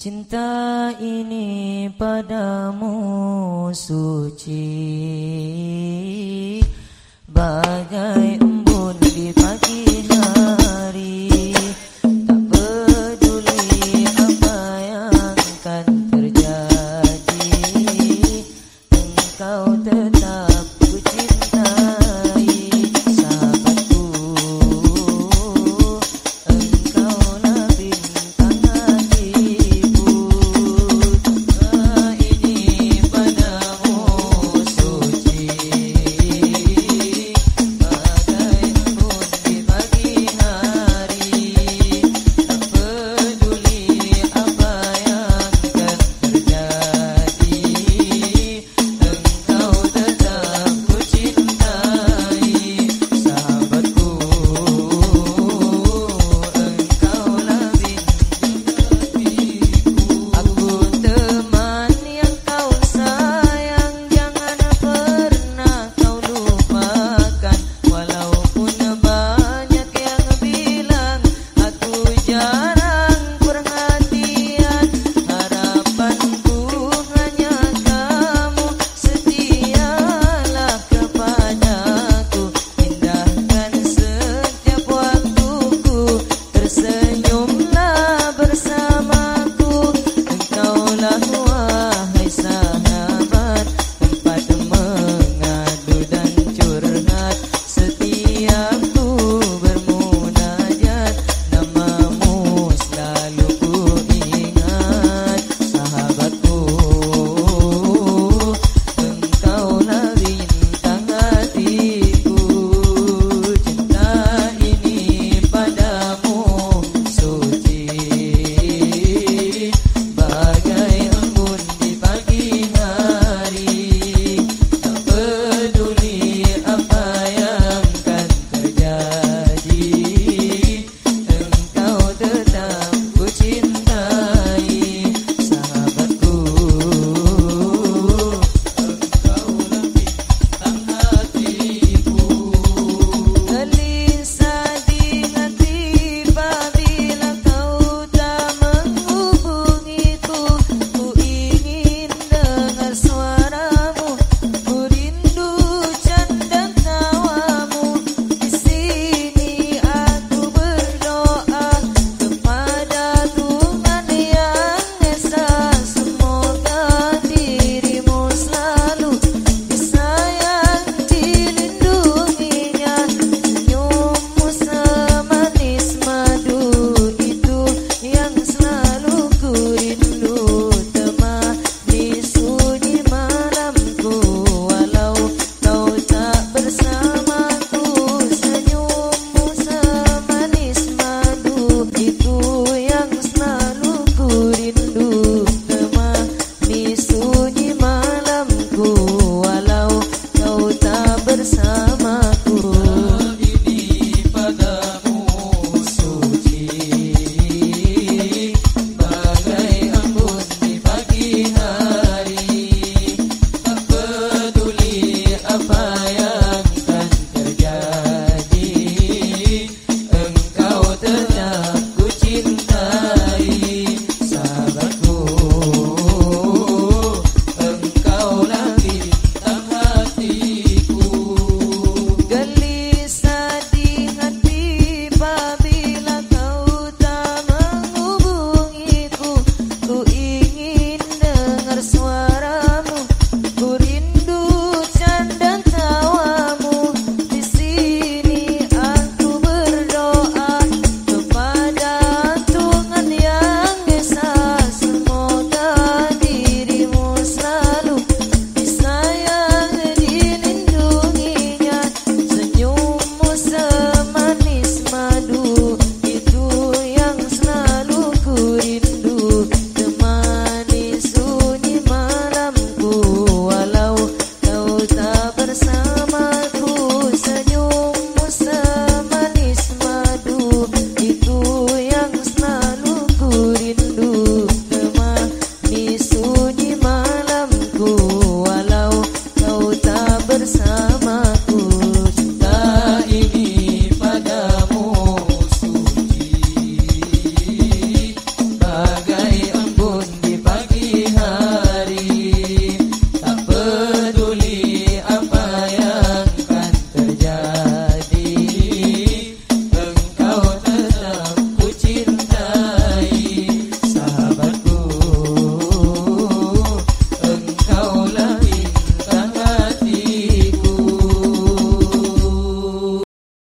Cinta ini padamu suci. Bagai embun di pagi hari Tak peduli apa yang akan terjadi. Engkau tetap